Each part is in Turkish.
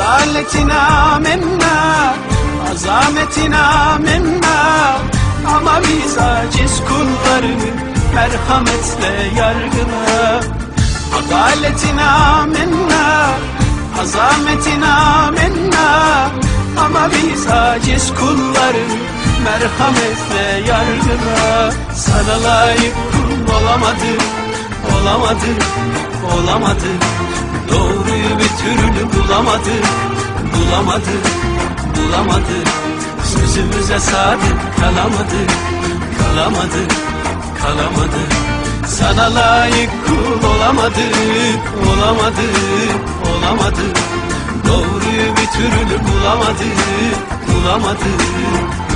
Adaletine minna Azametine minna Ama biz aciz kullarını Merhametle yargıla Adaletine minna Azametine minna Ama biz aciz kullarını Merhametle yargıla Sana layık kul olamadık Olamadık, olamadık Doğruyu türlü bulamadık Bulamadık, bulamadık Sözümüze sadık kalamadık Kalamadık, kalamadık Sana layık kul olamadık Olamadık, olamadık Doğruyu bir türlü bulamadık Bulamadık,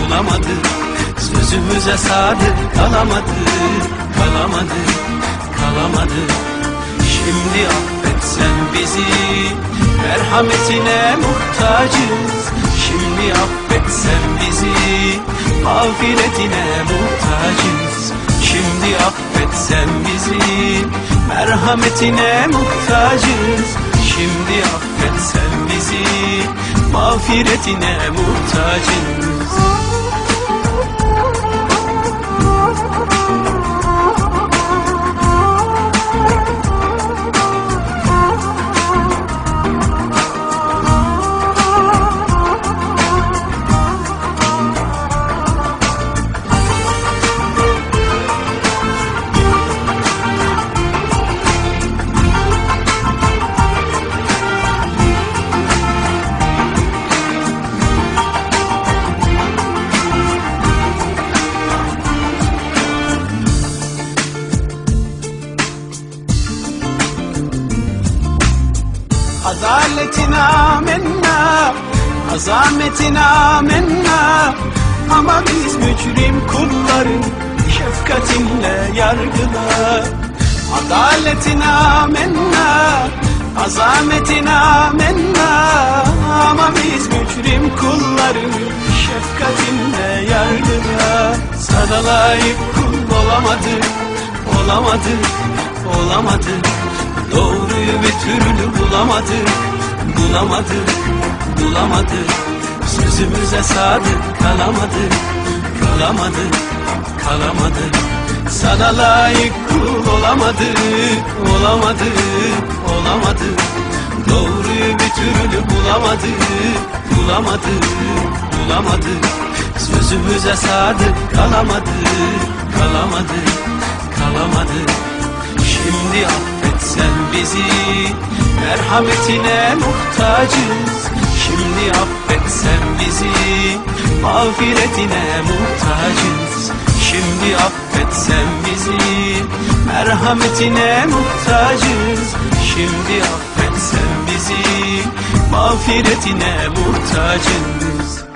bulamadık Sözümüze sadık kalamadık Kalamadık, kalamadık Şimdi sen bizi Merhametine muhtacız Şimdi affet sen bizi Mağfiretine muhtacız Şimdi affet sen bizi Merhametine muhtacız Şimdi affet sen bizi Mağfiretine muhtacız Adaletine minna Azametine minna Ama biz mücrim kulların Şefkatinle yargıla Adaletine minna Azametine minna Ama biz mücrim kulların Şefkatinle yargıla Sana layık kul olamadık Olamadık, olamadık Doğruyu bir türlü bulamadık, bulamadık, bulamadık. Sözümüze sadık kalamadık, kalamadık, kalamadık. Sana layık kul olamadık, olamadık, olamadık. Doğruyu bir türlü bulamadık, bulamadık, bulamadık. Sözümüze sadık kalamadık, kalamadık, kalamadık. Şimdi affet sen bizi Merhametine muhtacız Şimdi affet sen bizi Mağfiretine muhtacız Şimdi affet sen bizi Merhametine muhtacız Şimdi affet sen bizi Mağfiretine muhtacız